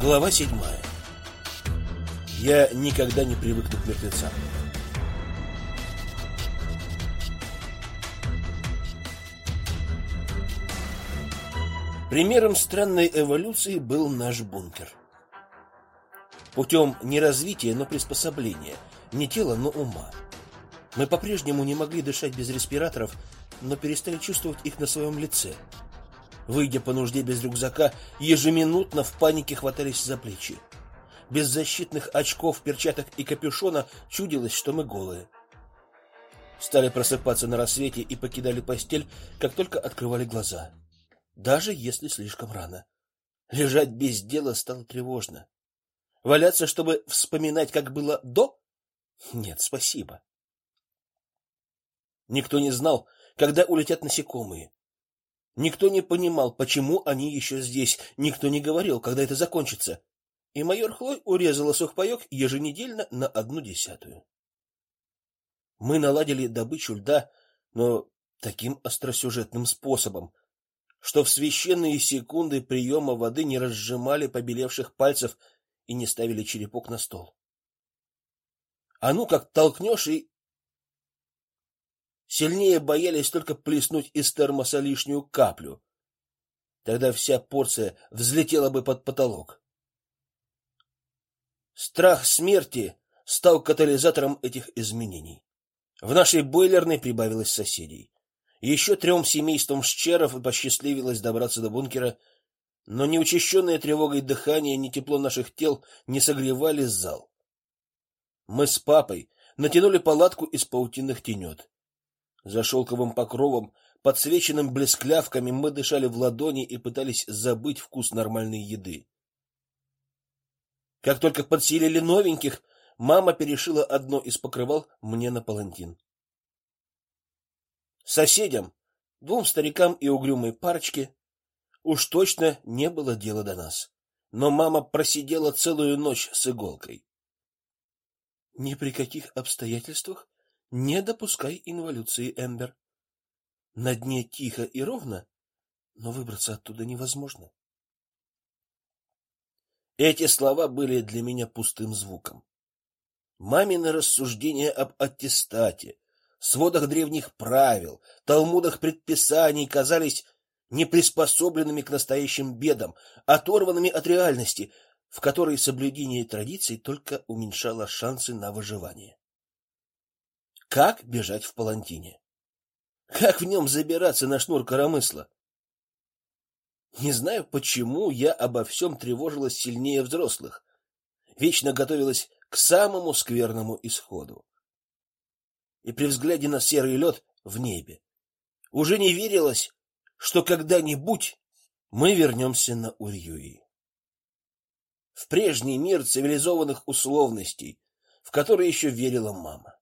Глава седьмая. Я никогда не привыкну к мертвецам. Примером странной эволюции был наш бункер. Путем не развития, но приспособления, не тела, но ума. Мы по-прежнему не могли дышать без респираторов, но перестали чувствовать их на своем лице. Выйдя по нужде без рюкзака, ежеминутно в панике хватались за плечи. Без защитных очков, перчаток и капюшона чудилось, что мы голые. Стали просыпаться на рассвете и покидали постель, как только открывали глаза. Даже если слишком рано. Лежать без дела стало тревожно. Валяться, чтобы вспоминать, как было до? Нет, спасибо. Никто не знал, когда улетят насекомые. Никто не понимал, почему они еще здесь. Никто не говорил, когда это закончится. И майор Хлой урезала сухпайок еженедельно на одну десятую. Мы наладили добычу льда, но таким остросюжетным способом, что в священные секунды приема воды не разжимали побелевших пальцев и не ставили черепок на стол. А ну как толкнешь и Сильнее боялись только плеснуть из термоса лишнюю каплю. Тогда вся порция взлетела бы под потолок. Страх смерти стал катализатором этих изменений. В нашей бойлерной прибавилось соседей. Еще трем семействам Щеров посчастливилось добраться до бункера, но ни учащенное тревогой дыхание, ни тепло наших тел не согревали зал. Мы с папой натянули палатку из паутинных тенет. За шелковым покровом, подсвеченным блесклявками, мы дышали в ладони и пытались забыть вкус нормальной еды. Как только подселили новеньких, мама перешила одно из покрывал мне на палантин. Соседям, двум старикам и угрюмой парочке, уж точно не было дела до нас. Но мама просидела целую ночь с иголкой. Ни при каких обстоятельствах не допускай инволюции, Эмбер. На дне тихо и ровно, но выбраться оттуда невозможно. Эти слова были для меня пустым звуком. Мамины рассуждения об аттестате, сводах древних правил, талмудах предписаний казались неприспособленными к настоящим бедам, оторванными от реальности, в которой соблюдение традиций только уменьшало шансы на выживание. Как бежать в палантине? Как в нем забираться на шнур коромысла? Не знаю, почему я обо всем тревожилась сильнее взрослых. Вечно готовилась к самому скверному исходу. И при взгляде на серый лед в небе уже не верилось, что когда-нибудь мы вернемся на Урьюи. В прежний мир цивилизованных условностей, в который еще верила мама.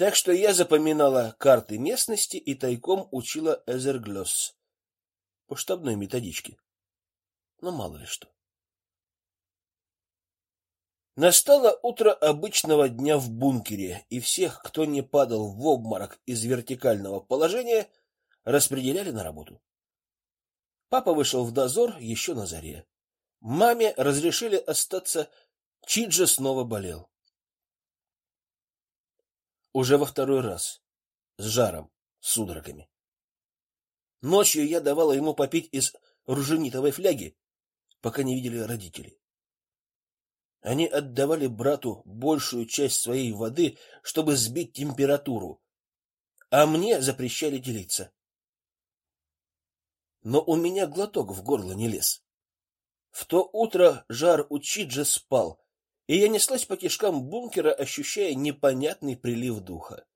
Так что я запоминала карты местности и тайком учила Эзерглёс по штабной методичке. Но мало ли что. Настало утро обычного дня в бункере, и всех, кто не падал в обморок из вертикального положения, распределяли на работу. Папа вышел в дозор еще на заре. Маме разрешили остаться, Чиджа снова болел. Уже во второй раз. С жаром, с судорогами. Ночью я давала ему попить из руженитовой фляги, пока не видели родители. Они отдавали брату большую часть своей воды, чтобы сбить температуру, а мне запрещали делиться. Но у меня глоток в горло не лез. В то утро жар у Чиджа спал, и я неслась по кишкам бункера, ощущая непонятный прилив духа.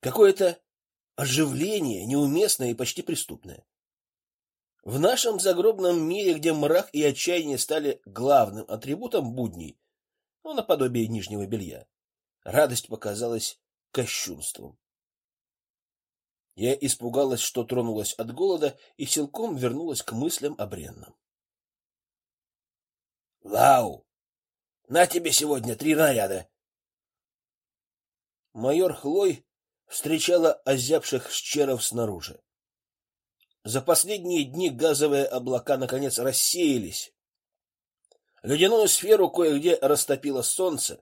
Какое-то оживление, неуместное и почти преступное. В нашем загробном мире, где мрак и отчаяние стали главным атрибутом будней, ну, наподобие нижнего белья, радость показалась кощунством. Я испугалась, что тронулась от голода и силком вернулась к мыслям о бренном. Лау! На тебе сегодня три наряда. Майор Хлой встречала озябших щеров снаружи. За последние дни газовые облака наконец рассеялись. Ледяную сферу кое-где растопило солнце,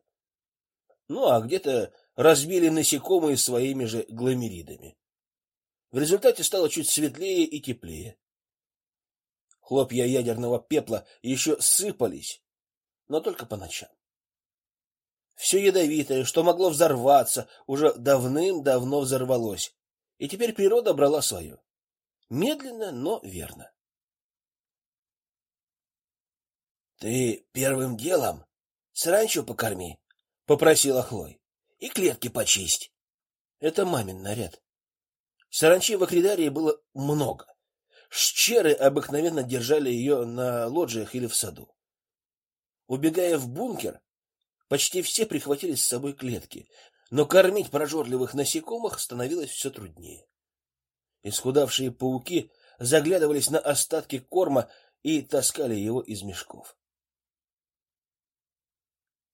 ну а где-то разбили насекомые своими же гломеридами. В результате стало чуть светлее и теплее. Хлопья ядерного пепла еще сыпались, но только по ночам. Все ядовитое, что могло взорваться, уже давным-давно взорвалось, и теперь природа брала свое. Медленно, но верно. Ты первым делом сранчо покорми, попросила Хлой. И клетки почисть. Это мамин наряд. Саранчи в Акридарии было много. Щеры обыкновенно держали ее на лоджиях или в саду. Убегая в бункер, почти все прихватили с собой клетки, но кормить прожорливых насекомых становилось все труднее. Исхудавшие пауки заглядывались на остатки корма и таскали его из мешков.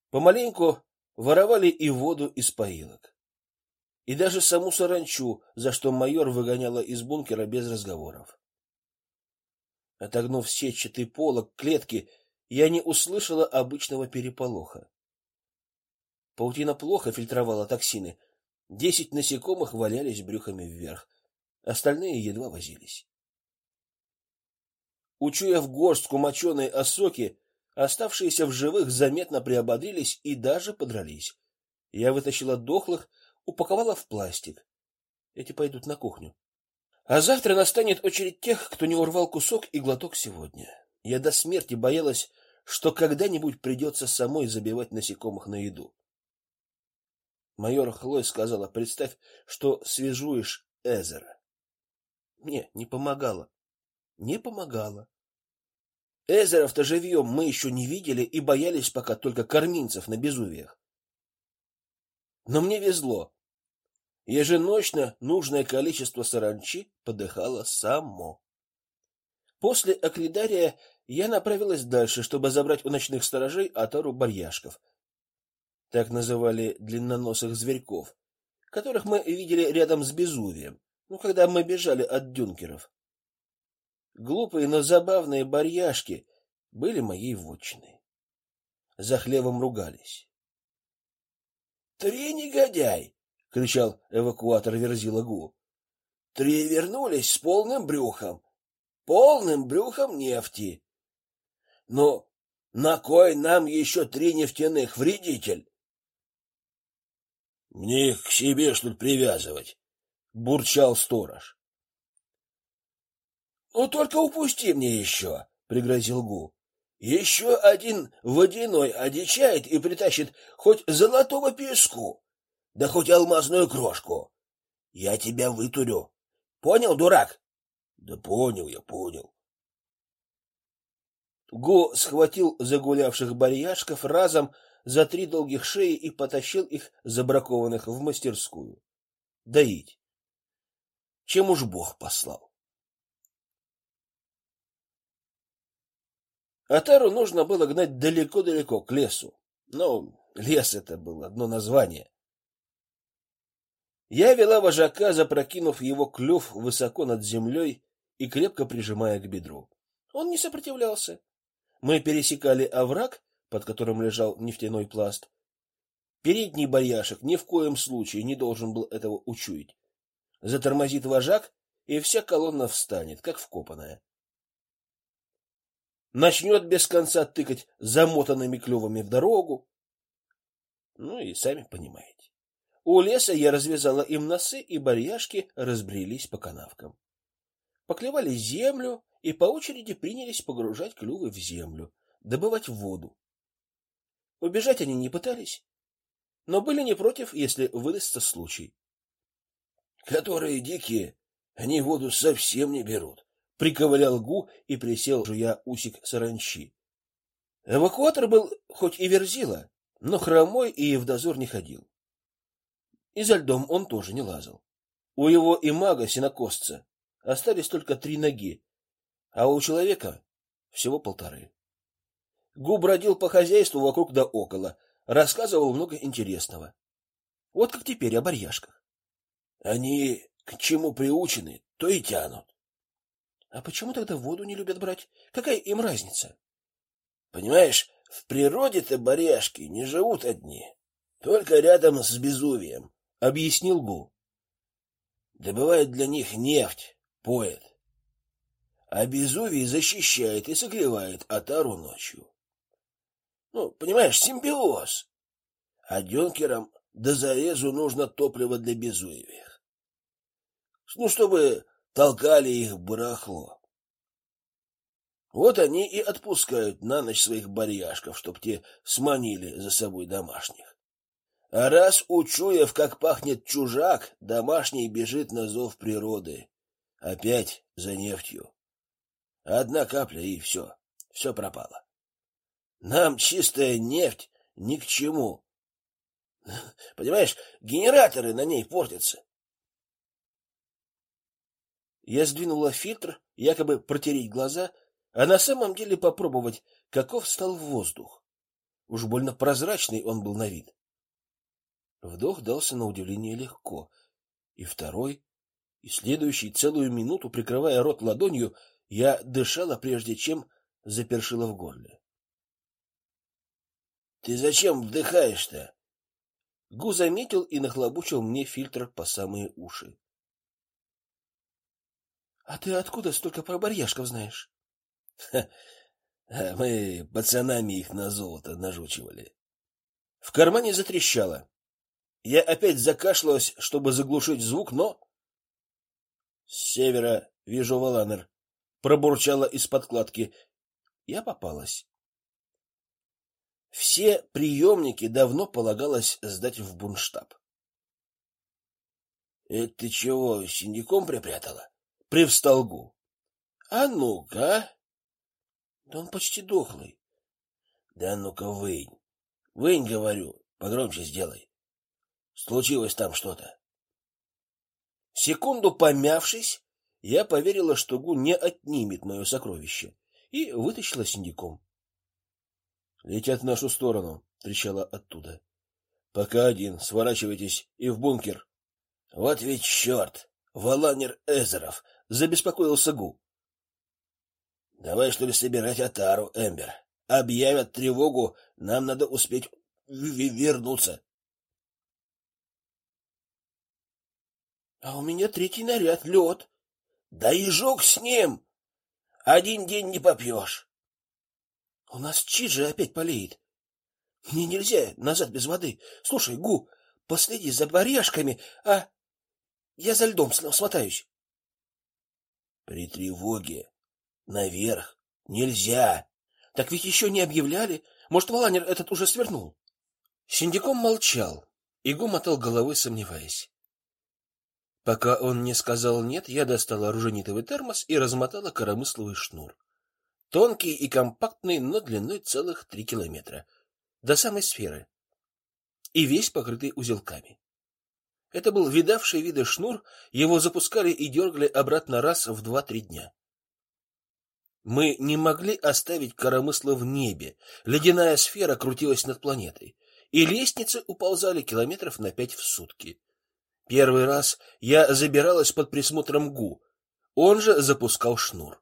Помаленьку воровали и воду из поилок. И даже саму саранчу, за что майор выгоняла из бункера без разговоров. Отогнув сетчатый полог клетки, я не услышала обычного переполоха. Паутина плохо фильтровала токсины. Десять насекомых валялись брюхами вверх, остальные едва возились. Учуяв горстку моченой осоки, Оставшиеся в живых заметно приободрились и даже подрались. Я вытащила дохлых, упаковала в пластик. Эти пойдут на кухню. А завтра настанет очередь тех, кто не урвал кусок и глоток сегодня. Я до смерти боялась, что когда-нибудь придется самой забивать насекомых на еду. Майор Хлой сказала: "Представь, что свежуешь Эзера". Мне не помогало. Не помогало. Эзеров-то живьем мы еще не видели и боялись пока только корминцев на безувиях. Но мне везло. Еженочно нужное количество саранчи подыхало само. После Акридария я направилась дальше, чтобы забрать у ночных сторожей отару барьяшков. Так называли длинноносых зверьков, которых мы видели рядом с Безувием, ну когда мы бежали от дюнкеров. Глупые, но забавные барьяшки были моей вотчиной. За хлебом ругались. Три негодяй, кричал эвакуатор Верзила Гу. Три вернулись с полным брюхом, полным брюхом нефти. Но на кой нам еще три нефтяных, вредитель? Мне их к себе что ли привязывать? бурчал сторож. Ну только упусти мне еще, пригрозил Гу. Еще один водяной одичает и притащит хоть золотого песку, да хоть алмазную крошку. Я тебя вытурю. Понял, дурак? Да понял я, понял. Го схватил загулявших барьяшков разом за три долгих шеи и потащил их забракованных в мастерскую. Доить. Чем уж Бог послал. Атару нужно было гнать далеко-далеко к лесу. Но лес это было одно название. Я вела вожака, запрокинув его клюв высоко над землей и крепко прижимая к бедру. Он не сопротивлялся. Мы пересекали овраг, под которым лежал нефтяной пласт. Передний бояшек ни в коем случае не должен был этого учуять. Затормозит вожак, и вся колонна встанет, как вкопанная начнет без конца тыкать замотанными клювами в дорогу. Ну и сами понимаете. У леса я развязала им носы, и барьяшки разбрелись по канавкам. Поклевали землю и по очереди принялись погружать клювы в землю, добывать воду. Убежать они не пытались, но были не против, если выдастся случай. Которые дикие, они воду совсем не берут, приковылял Гу и присел, жуя усик саранчи. Эвакуатор был хоть и верзила, но хромой и в дозор не ходил. И за льдом он тоже не лазал. У его и мага синокосца остались только три ноги, а у человека всего полторы. Гу бродил по хозяйству вокруг да около, рассказывал много интересного. Вот как теперь о барьяшках. Они к чему приучены, то и тянут. А почему тогда воду не любят брать? Какая им разница? Понимаешь, в природе-то баряшки не живут одни, только рядом с Безувием, объяснил Гу. Добывают для них нефть, поет. А Безувий защищает и согревает Атару ночью. Ну, понимаешь, симбиоз. А Дёнкерам до зарезу нужно топливо для Безуевых. Ну, чтобы толкали их барахло. Вот они и отпускают на ночь своих барьяшков, чтоб те сманили за собой домашних. А раз учуяв, как пахнет чужак, домашний бежит на зов природы. Опять за нефтью. Одна капля и все, все пропало. Нам чистая нефть ни к чему. Понимаешь, генераторы на ней портятся. Я сдвинула фильтр, якобы протереть глаза, а на самом деле попробовать, каков стал воздух. Уж больно прозрачный он был на вид. Вдох дался на удивление легко, и второй, и следующий целую минуту прикрывая рот ладонью, я дышала прежде чем запершило в горле. Ты зачем вдыхаешь-то? Гу заметил и нахлобучил мне фильтр по самые уши. А ты откуда столько про барьяшков знаешь? мы пацанами их на золото нажучивали. В кармане затрещало. Я опять закашлялась, чтобы заглушить звук, но с севера вижу Валанер, пробурчала из-под кладки. Я попалась. Все приемники давно полагалось сдать в бунштаб. Это ты чего, синяком припрятала? Привстал Гу. А ну-ка. Да он почти дохлый. Да ну-ка вынь. Вынь, говорю, погромче сделай. Случилось там что-то. Секунду помявшись, я поверила, что Гу не отнимет мое сокровище, и вытащила синдиком. Летят в нашу сторону, трещала оттуда. Пока один, сворачивайтесь и в бункер. Вот ведь черт! Валанер Эзеров, забеспокоился Гу. Давай что ли собирать Атару, Эмбер. Объявят тревогу, нам надо успеть вернуться. А у меня третий наряд, лед. Да и жог с ним. Один день не попьешь. У нас Чиджи опять болеет. Мне нельзя назад без воды. Слушай, Гу, последи за барьяшками, а я за льдом смотаюсь. При тревоге наверх нельзя. Так ведь еще не объявляли. Может, Валанер этот уже свернул. Синдиком молчал, и Гу мотал головой, сомневаясь. Пока он не сказал нет, я достала оруженитовый термос и размотала коромысловый шнур. Тонкий и компактный, но длиной целых три километра, до самой сферы, и весь покрытый узелками. Это был видавший виды шнур, его запускали и дергали обратно раз в два-три дня. Мы не могли оставить коромысло в небе. Ледяная сфера крутилась над планетой, и лестницы уползали километров на пять в сутки. Первый раз я забиралась под присмотром Гу. Он же запускал шнур.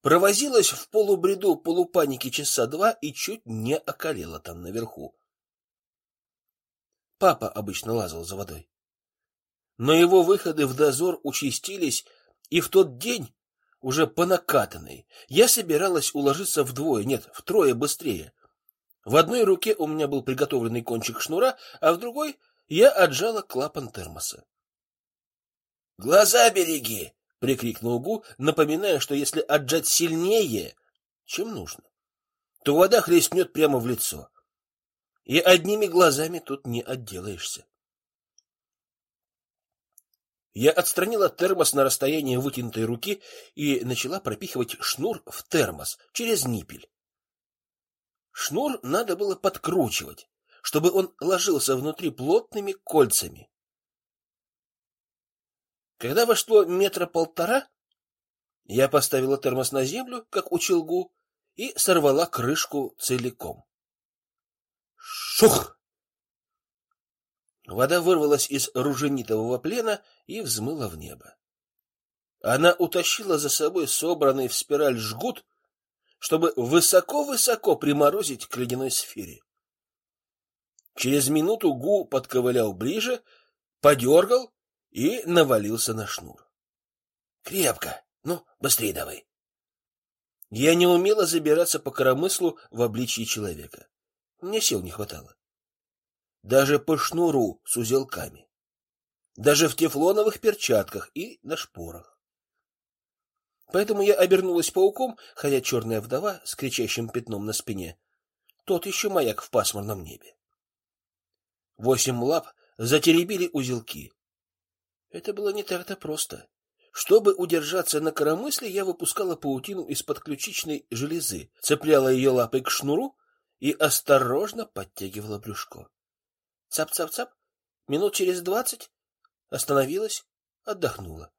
Провозилась в полубреду полупаники часа два и чуть не околела там наверху. Папа обычно лазал за водой. Но его выходы в дозор участились, и в тот день, уже по накатанной, я собиралась уложиться вдвое, нет, втрое быстрее. В одной руке у меня был приготовленный кончик шнура, а в другой я отжала клапан термоса. Глаза береги, прикрикнул Гу, напоминая, что если отжать сильнее, чем нужно, то вода хлестнет прямо в лицо. И одними глазами тут не отделаешься. Я отстранила термос на расстояние вытянутой руки и начала пропихивать шнур в термос через ниппель. Шнур надо было подкручивать, чтобы он ложился внутри плотными кольцами. Когда вошло метра полтора, я поставила термос на землю, как учил Гу, и сорвала крышку целиком. Шух! Вода вырвалась из руженитового плена и взмыла в небо. Она утащила за собой собранный в спираль жгут, чтобы высоко-высоко приморозить к ледяной сфере. Через минуту Гу подковылял ближе, подергал и навалился на шнур. Крепко. Ну, быстрее давай. Я не умела забираться по коромыслу в обличье человека. Мне сил не хватало. Даже по шнуру с узелками. Даже в тефлоновых перчатках и на шпорах. Поэтому я обернулась пауком, хотя черная вдова с кричащим пятном на спине тот еще маяк в пасмурном небе. Восемь лап затеребили узелки. Это было не так-то просто. Чтобы удержаться на коромысле, я выпускала паутину из-под ключичной железы, цепляла ее лапой к шнуру и осторожно подтягивала брюшко. Цап-цап-цап. Минут через двадцать остановилась, отдохнула.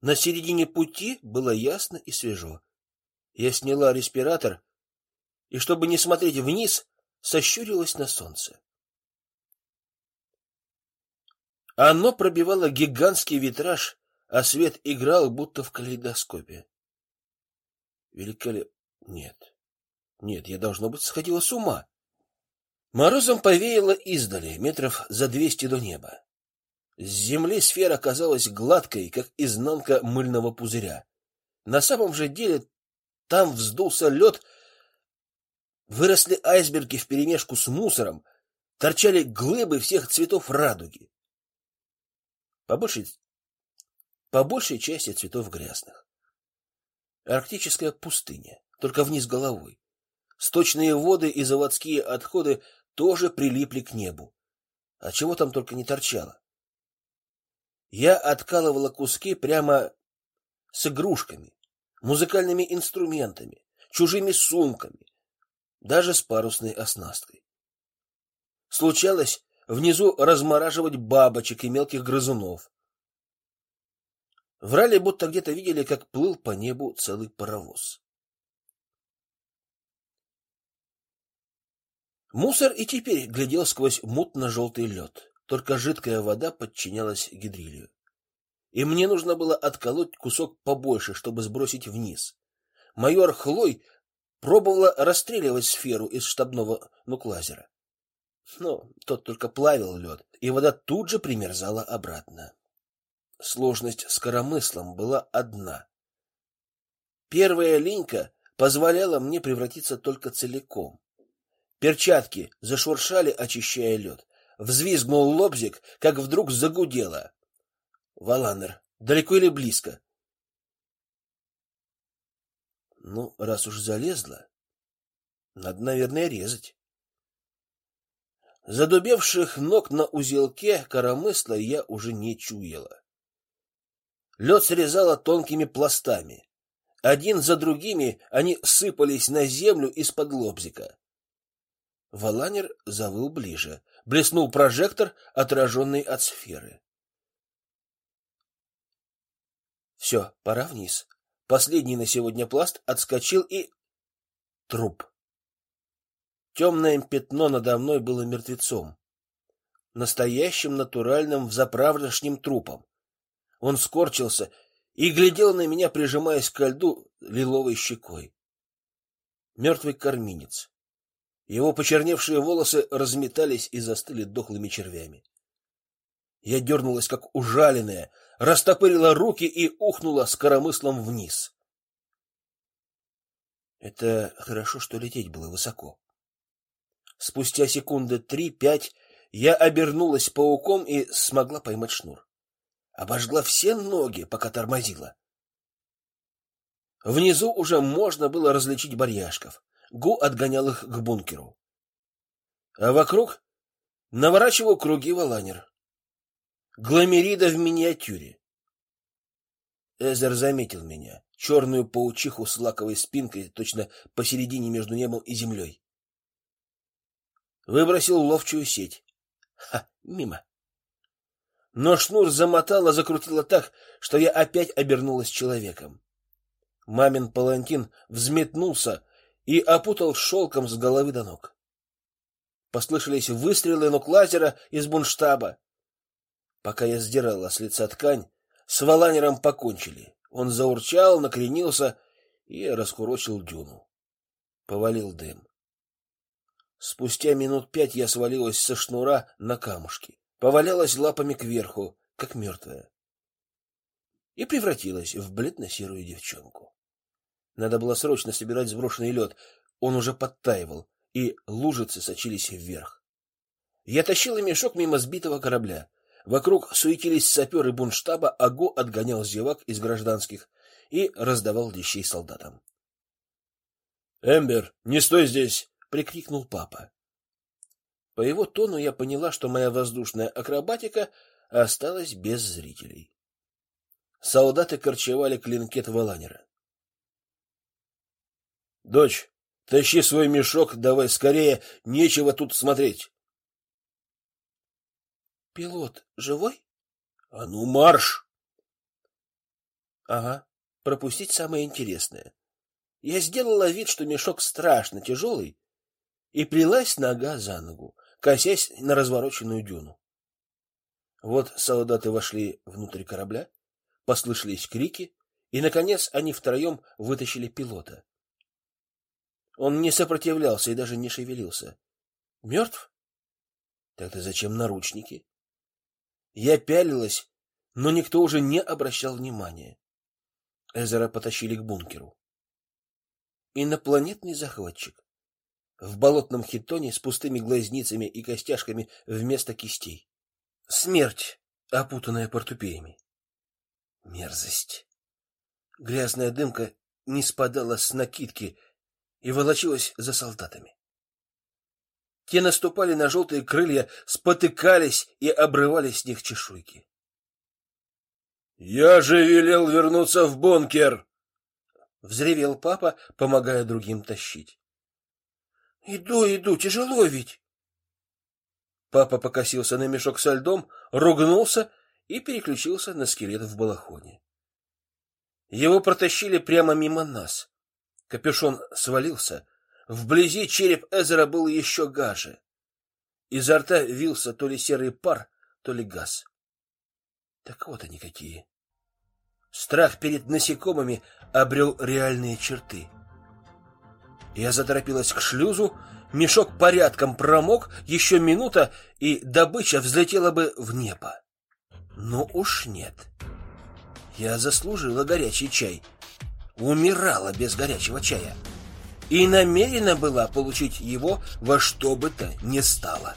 На середине пути было ясно и свежо. Я сняла респиратор и, чтобы не смотреть вниз, сощурилась на солнце. Оно пробивало гигантский витраж, а свет играл будто в калейдоскопе. Великолеп... Нет. Нет, я должно быть сходила с ума. Морозом повеяло издали, метров за двести до неба. С земли сфера казалась гладкой, как изнанка мыльного пузыря. На самом же деле там вздулся лед, выросли айсберги вперемешку с мусором, торчали глыбы всех цветов радуги. По большей, по большей части цветов грязных. Арктическая пустыня, только вниз головой. Сточные воды и заводские отходы тоже прилипли к небу. А чего там только не торчало. Я откалывала куски прямо с игрушками, музыкальными инструментами, чужими сумками, даже с парусной оснасткой. Случалось внизу размораживать бабочек и мелких грызунов. Врали, будто где-то видели, как плыл по небу целый паровоз. Мусор и теперь глядел сквозь мутно-желтый лед. Только жидкая вода подчинялась гидрилию. И мне нужно было отколоть кусок побольше, чтобы сбросить вниз. Майор Хлой пробовала расстреливать сферу из штабного нуклазера. Но тот только плавил лед, и вода тут же примерзала обратно. Сложность с коромыслом была одна. Первая линька позволяла мне превратиться только целиком. Перчатки зашуршали, очищая лед. Взвизгнул лобзик, как вдруг загудело. Валанер, далеко или близко? Ну, раз уж залезла, надо, наверное, резать. Задубевших ног на узелке коромысла я уже не чуяла. Лед срезало тонкими пластами. Один за другими они сыпались на землю из-под лобзика. Валанер завыл ближе. Блеснул прожектор, отраженный от сферы. Все, пора вниз. Последний на сегодня пласт отскочил и труп. Темное пятно надо мной было мертвецом, настоящим натуральным взаправдошним трупом. Он скорчился и глядел на меня, прижимаясь к льду лиловой щекой. Мертвый корминец. Его почерневшие волосы разметались и застыли дохлыми червями. Я дернулась, как ужаленная, растопырила руки и ухнула с коромыслом вниз. Это хорошо, что лететь было высоко. Спустя секунды три-пять я обернулась пауком и смогла поймать шнур. Обожгла все ноги, пока тормозила. Внизу уже можно было различить барьяшков. Гу отгонял их к бункеру. А вокруг наворачивал круги валанер. Гламерида в миниатюре. Эзер заметил меня, черную паучиху с лаковой спинкой, точно посередине между небом и землей. Выбросил ловчую сеть. Ха, мимо. Но шнур замотала, закрутила так, что я опять обернулась человеком. Мамин палантин взметнулся, и опутал шелком с головы до ног. Послышались выстрелы нуклазера из бунштаба. Пока я сдирала с лица ткань, с Валанером покончили. Он заурчал, накренился и раскурочил дюну. Повалил дым. Спустя минут пять я свалилась со шнура на камушки, повалялась лапами кверху, как мертвая, и превратилась в бледно-серую девчонку. Надо было срочно собирать сброшенный лед, он уже подтаивал, и лужицы сочились вверх. Я тащила мешок мимо сбитого корабля. Вокруг суетились саперы бунштаба, а Го отгонял зевак из гражданских и раздавал лещей солдатам. "Эмбер, не стой здесь!" Прикрикнул папа. По его тону я поняла, что моя воздушная акробатика осталась без зрителей. Солдаты корчевали клинкет Валанера. Дочь, тащи свой мешок, давай скорее, нечего тут смотреть. Пилот живой? А ну марш. Ага, пропустить самое интересное. Я сделала вид, что мешок страшно тяжелый, и плелась нога за ногу, косясь на развороченную дюну. Вот солдаты вошли внутрь корабля, послышались крики, и наконец они втроем вытащили пилота. Он не сопротивлялся и даже не шевелился. Мертв? Тогда зачем наручники? Я пялилась, но никто уже не обращал внимания. Эзера потащили к бункеру. Инопланетный захватчик в болотном хитоне с пустыми глазницами и костяшками вместо кистей. Смерть, опутанная портупеями. Мерзость. Грязная дымка не спадала с накидки и волочилась за солдатами. Те наступали на желтые крылья, спотыкались и обрывали с них чешуйки. Я же велел вернуться в бункер, взревел папа, помогая другим тащить. Иду, иду, тяжело ведь. Папа покосился на мешок со льдом, ругнулся и переключился на скелет в балахоне. Его протащили прямо мимо нас. Капюшон свалился, Вблизи череп Эзера был еще гаже. Изо рта вился то ли серый пар, то ли газ. Так вот они какие. Страх перед насекомыми обрел реальные черты. Я заторопилась к шлюзу, мешок порядком промок, еще минута, и добыча взлетела бы в небо. Но уж нет. Я заслужила горячий чай. Умирала без горячего чая и намерена была получить его во что бы то ни стало.